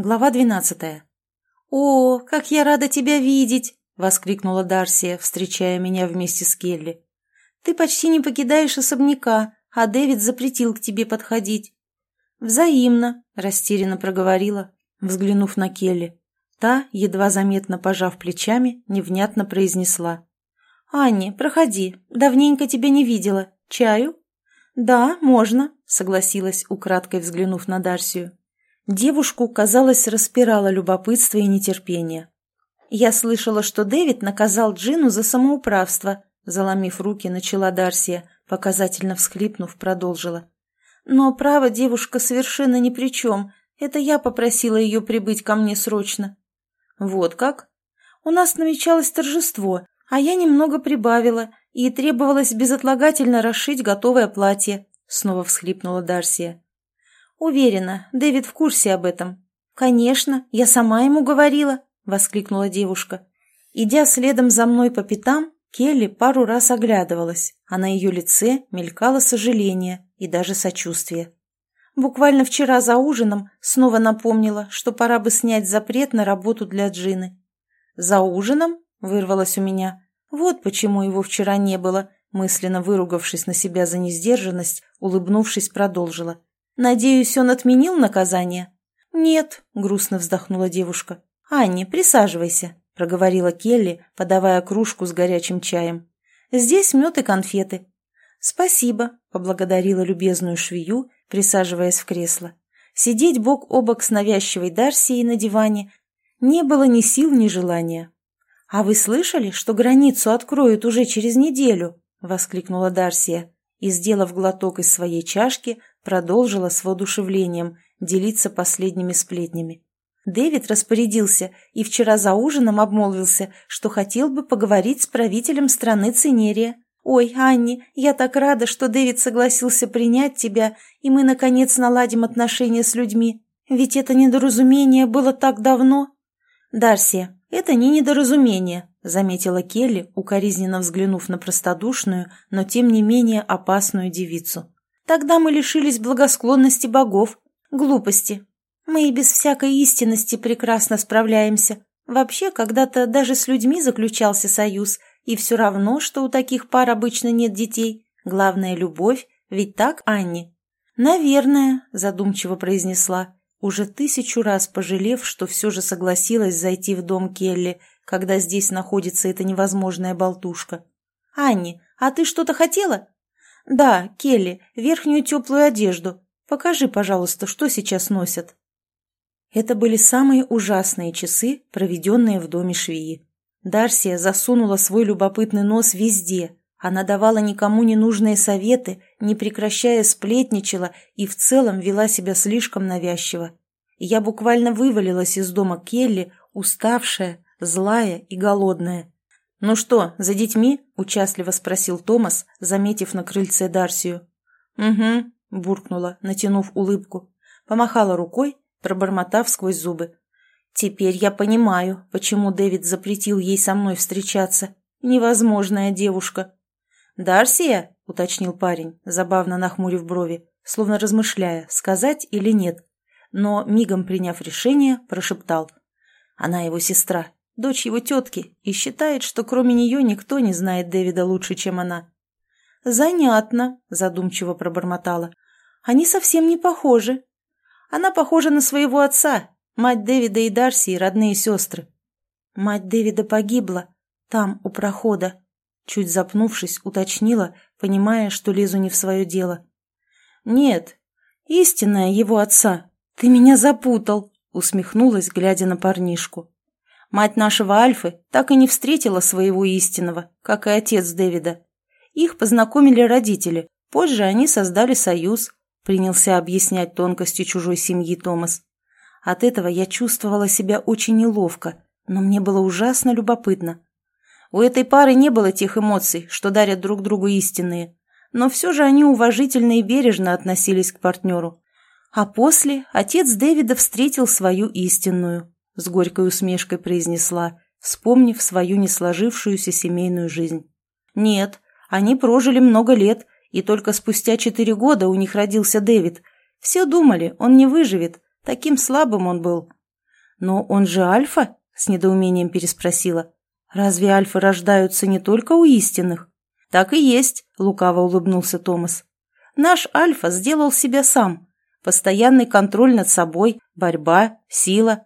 Глава двенадцатая. «О, как я рада тебя видеть!» — воскликнула Дарсия, встречая меня вместе с Келли. «Ты почти не покидаешь особняка, а Дэвид запретил к тебе подходить». «Взаимно», — растерянно проговорила, взглянув на Келли. Та, едва заметно пожав плечами, невнятно произнесла. «Анни, проходи, давненько тебя не видела. Чаю?» «Да, можно», — согласилась, украдкой взглянув на Дарсию. Девушку, казалось, распирало любопытство и нетерпение. «Я слышала, что Дэвид наказал Джину за самоуправство», заломив руки, начала Дарсия, показательно всхлипнув, продолжила. «Но право девушка совершенно ни при чем. Это я попросила ее прибыть ко мне срочно». «Вот как?» «У нас намечалось торжество, а я немного прибавила, и требовалось безотлагательно расшить готовое платье», снова всхлипнула Дарсия. «Уверена, Дэвид в курсе об этом». «Конечно, я сама ему говорила», — воскликнула девушка. Идя следом за мной по пятам, Келли пару раз оглядывалась, а на ее лице мелькало сожаление и даже сочувствие. Буквально вчера за ужином снова напомнила, что пора бы снять запрет на работу для Джины. «За ужином?» — вырвалось у меня. «Вот почему его вчера не было», мысленно выругавшись на себя за несдержанность, улыбнувшись, продолжила. Надеюсь, он отменил наказание?» «Нет», — грустно вздохнула девушка. «Анни, присаживайся», — проговорила Келли, подавая кружку с горячим чаем. «Здесь мед и конфеты». «Спасибо», — поблагодарила любезную швею, присаживаясь в кресло. Сидеть бок о бок с навязчивой Дарсией на диване не было ни сил, ни желания. «А вы слышали, что границу откроют уже через неделю?» — воскликнула Дарсия и, сделав глоток из своей чашки, продолжила с воодушевлением делиться последними сплетнями. Дэвид распорядился и вчера за ужином обмолвился, что хотел бы поговорить с правителем страны Цинерия. «Ой, Анни, я так рада, что Дэвид согласился принять тебя, и мы, наконец, наладим отношения с людьми. Ведь это недоразумение было так давно». «Дарсия, это не недоразумение», — заметила Келли, укоризненно взглянув на простодушную, но тем не менее опасную девицу. Тогда мы лишились благосклонности богов. Глупости. Мы и без всякой истинности прекрасно справляемся. Вообще, когда-то даже с людьми заключался союз, и все равно, что у таких пар обычно нет детей. Главное – любовь, ведь так, Анни? «Наверное», – задумчиво произнесла, уже тысячу раз пожалев, что все же согласилась зайти в дом Келли, когда здесь находится эта невозможная болтушка. «Анни, а ты что-то хотела?» «Да, Келли, верхнюю теплую одежду. Покажи, пожалуйста, что сейчас носят». Это были самые ужасные часы, проведенные в доме швеи. Дарсия засунула свой любопытный нос везде. Она давала никому ненужные советы, не прекращая сплетничала и в целом вела себя слишком навязчиво. Я буквально вывалилась из дома Келли, уставшая, злая и голодная. «Ну что, за детьми?» – участливо спросил Томас, заметив на крыльце Дарсию. «Угу», – буркнула, натянув улыбку. Помахала рукой, пробормотав сквозь зубы. «Теперь я понимаю, почему Дэвид запретил ей со мной встречаться. Невозможная девушка». «Дарсия?» – уточнил парень, забавно нахмурив брови, словно размышляя, сказать или нет. Но, мигом приняв решение, прошептал. «Она его сестра, дочь его тетки, и считает, что кроме нее никто не знает Дэвида лучше, чем она. «Занятно», — задумчиво пробормотала. «Они совсем не похожи. Она похожа на своего отца, мать Дэвида и Дарси, родные сестры. Мать Дэвида погибла, там, у прохода», — чуть запнувшись, уточнила, понимая, что лезу не в свое дело. «Нет, истинная его отца. Ты меня запутал», — усмехнулась, глядя на парнишку. Мать нашего Альфы так и не встретила своего истинного, как и отец Дэвида. Их познакомили родители, позже они создали союз, принялся объяснять тонкости чужой семьи Томас. От этого я чувствовала себя очень неловко, но мне было ужасно любопытно. У этой пары не было тех эмоций, что дарят друг другу истинные, но все же они уважительно и бережно относились к партнеру. А после отец Дэвида встретил свою истинную с горькой усмешкой произнесла, вспомнив свою несложившуюся семейную жизнь. Нет, они прожили много лет, и только спустя четыре года у них родился Дэвид. Все думали, он не выживет, таким слабым он был. «Но он же альфа?» — с недоумением переспросила. «Разве альфы рождаются не только у истинных?» «Так и есть», — лукаво улыбнулся Томас. «Наш альфа сделал себя сам. Постоянный контроль над собой, борьба, сила.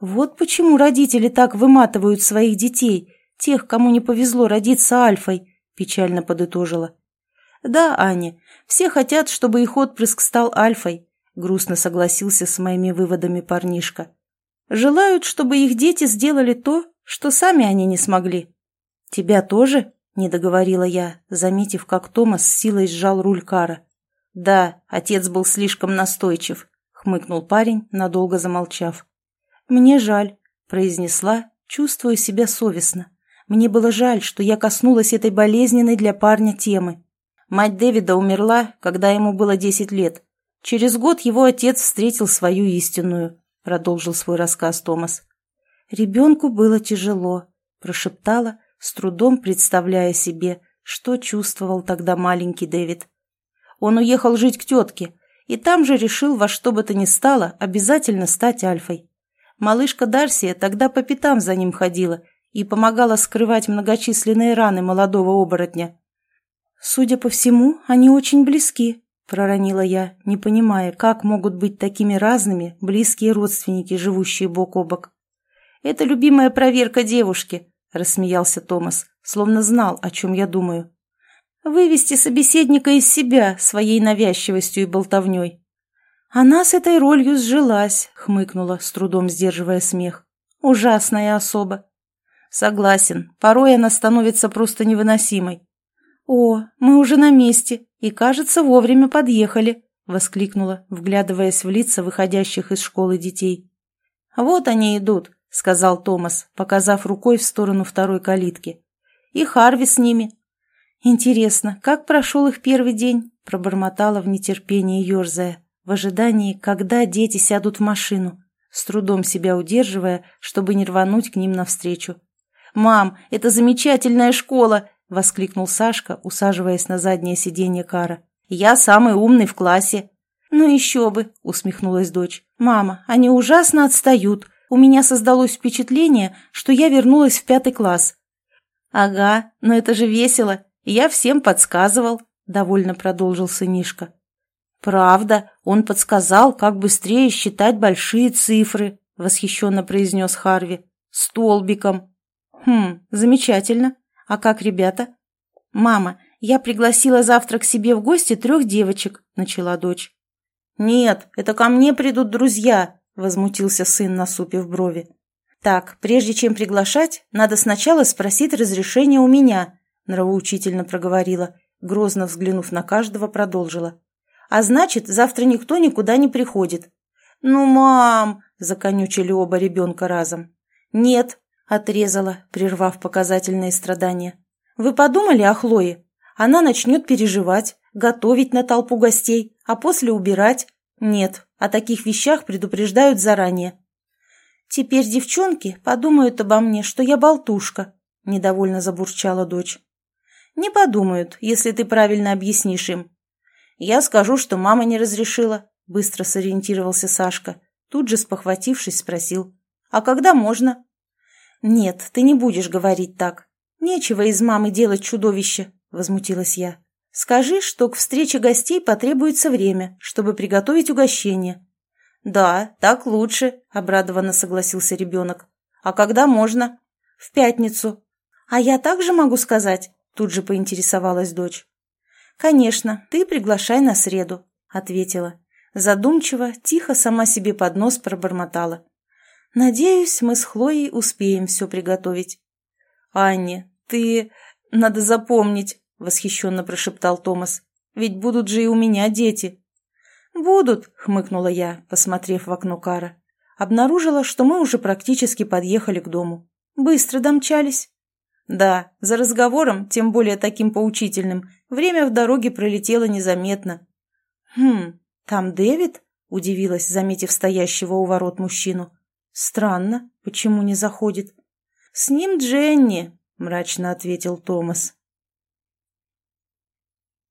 Вот почему родители так выматывают своих детей, тех, кому не повезло родиться альфой», — печально подытожила. «Да, Аня, все хотят, чтобы их отпрыск стал альфой», — грустно согласился с моими выводами парнишка. «Желают, чтобы их дети сделали то, что сами они не смогли». «Тебя тоже?» — не договорила я, заметив, как Томас с силой сжал руль кара. «Да, отец был слишком настойчив», — хмыкнул парень, надолго замолчав. «Мне жаль», — произнесла, чувствуя себя совестно. Мне было жаль, что я коснулась этой болезненной для парня темы. Мать Дэвида умерла, когда ему было десять лет. Через год его отец встретил свою истинную, продолжил свой рассказ Томас. Ребенку было тяжело, прошептала, с трудом представляя себе, что чувствовал тогда маленький Дэвид. Он уехал жить к тетке, и там же решил во что бы то ни стало обязательно стать Альфой. Малышка Дарсия тогда по пятам за ним ходила и помогала скрывать многочисленные раны молодого оборотня. Судя по всему, они очень близки, — проронила я, не понимая, как могут быть такими разными близкие родственники, живущие бок о бок. «Это любимая проверка девушки», — рассмеялся Томас, словно знал, о чем я думаю. «Вывести собеседника из себя своей навязчивостью и болтовней». «Она с этой ролью сжилась», — хмыкнула, с трудом сдерживая смех. «Ужасная особа». «Согласен, порой она становится просто невыносимой. «О, мы уже на месте и, кажется, вовремя подъехали», — воскликнула, вглядываясь в лица выходящих из школы детей. «Вот они идут», — сказал Томас, показав рукой в сторону второй калитки. «И Харви с ними». «Интересно, как прошел их первый день?» — пробормотала в нетерпении ерзая, в ожидании, когда дети сядут в машину, с трудом себя удерживая, чтобы не рвануть к ним навстречу. «Мам, это замечательная школа!» — воскликнул Сашка, усаживаясь на заднее сиденье Кара. «Я самый умный в классе». «Ну еще бы», — усмехнулась дочь. «Мама, они ужасно отстают. У меня создалось впечатление, что я вернулась в пятый класс». «Ага, но это же весело. Я всем подсказывал», — довольно продолжил сынишка. «Правда, он подсказал, как быстрее считать большие цифры», — восхищенно произнес Харви. «Столбиком». «Хм, замечательно. «А как ребята?» «Мама, я пригласила завтра к себе в гости трех девочек», — начала дочь. «Нет, это ко мне придут друзья», — возмутился сын, насупив брови. «Так, прежде чем приглашать, надо сначала спросить разрешение у меня», — нравоучительно проговорила, грозно взглянув на каждого, продолжила. «А значит, завтра никто никуда не приходит». «Ну, мам!» — законючили оба ребенка разом. «Нет, Отрезала, прервав показательные страдания. «Вы подумали о Хлое? Она начнет переживать, готовить на толпу гостей, а после убирать. Нет, о таких вещах предупреждают заранее». «Теперь девчонки подумают обо мне, что я болтушка», — недовольно забурчала дочь. «Не подумают, если ты правильно объяснишь им». «Я скажу, что мама не разрешила», — быстро сориентировался Сашка. Тут же, спохватившись, спросил. «А когда можно?» «Нет, ты не будешь говорить так. Нечего из мамы делать чудовище», — возмутилась я. «Скажи, что к встрече гостей потребуется время, чтобы приготовить угощение». «Да, так лучше», — обрадованно согласился ребенок. «А когда можно?» «В пятницу». «А я также могу сказать?» — тут же поинтересовалась дочь. «Конечно, ты приглашай на среду», — ответила. Задумчиво, тихо сама себе под нос пробормотала. Надеюсь, мы с Хлоей успеем все приготовить. «Анне, ты... Надо запомнить», — восхищенно прошептал Томас. «Ведь будут же и у меня дети». «Будут», — хмыкнула я, посмотрев в окно Кара. Обнаружила, что мы уже практически подъехали к дому. Быстро домчались. Да, за разговором, тем более таким поучительным, время в дороге пролетело незаметно. «Хм, там Дэвид?» — удивилась, заметив стоящего у ворот мужчину. «Странно, почему не заходит?» «С ним Дженни», — мрачно ответил Томас.